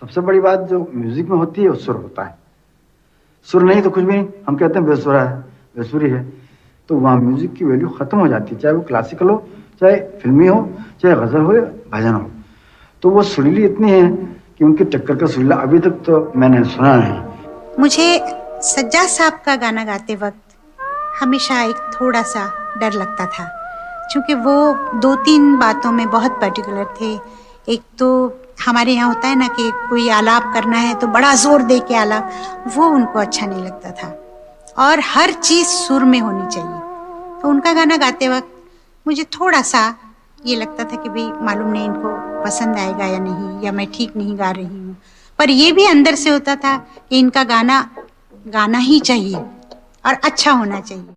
सबसे बड़ी बात जो म्यूज़िक में होती है, वो सुर होता है। सुर नहीं तो कुछ भी नहीं। हम कहते हैं बेसुरा है, बेसुरी है। तो वहाँ म्यूज़िक की वैल्यू खत्म हो जाती है, चाहे वो क्लासिकल हो, चाहे फिल्मी हो, चाहे गज़ल हो या भजन हो। तो वो सुरीली इतनी है कि उनकी टक्कर का सुरीला अभी तक तो मैंने सुना नहीं। मुझे सज्जा साहब का गाना गाते वक्त हमेशा एक थोड़ा सा डर लगता था, क्योंकि वो दो तीन बातों में बहुत पर्टिकुलर थे। एक तो हमारे यहाँ होता है ना कि कोई आलाप करना है तो बड़ा ज़ोर दे के आलाप, वो उनको अच्छा नहीं लगता था। और हर चीज़ सुर में होनी चाहिए। तो उनका गाना गाते वक्त मुझे थोड़ा सा ये लगता था कि भाई मालूम नहीं इनको पसंद आएगा या नहीं, या मैं ठीक नहीं गा रही हूँ। पर ये भी अंदर से होता था कि इनका गाना गाना ही चाहिए और अच्छा होना चाहिए।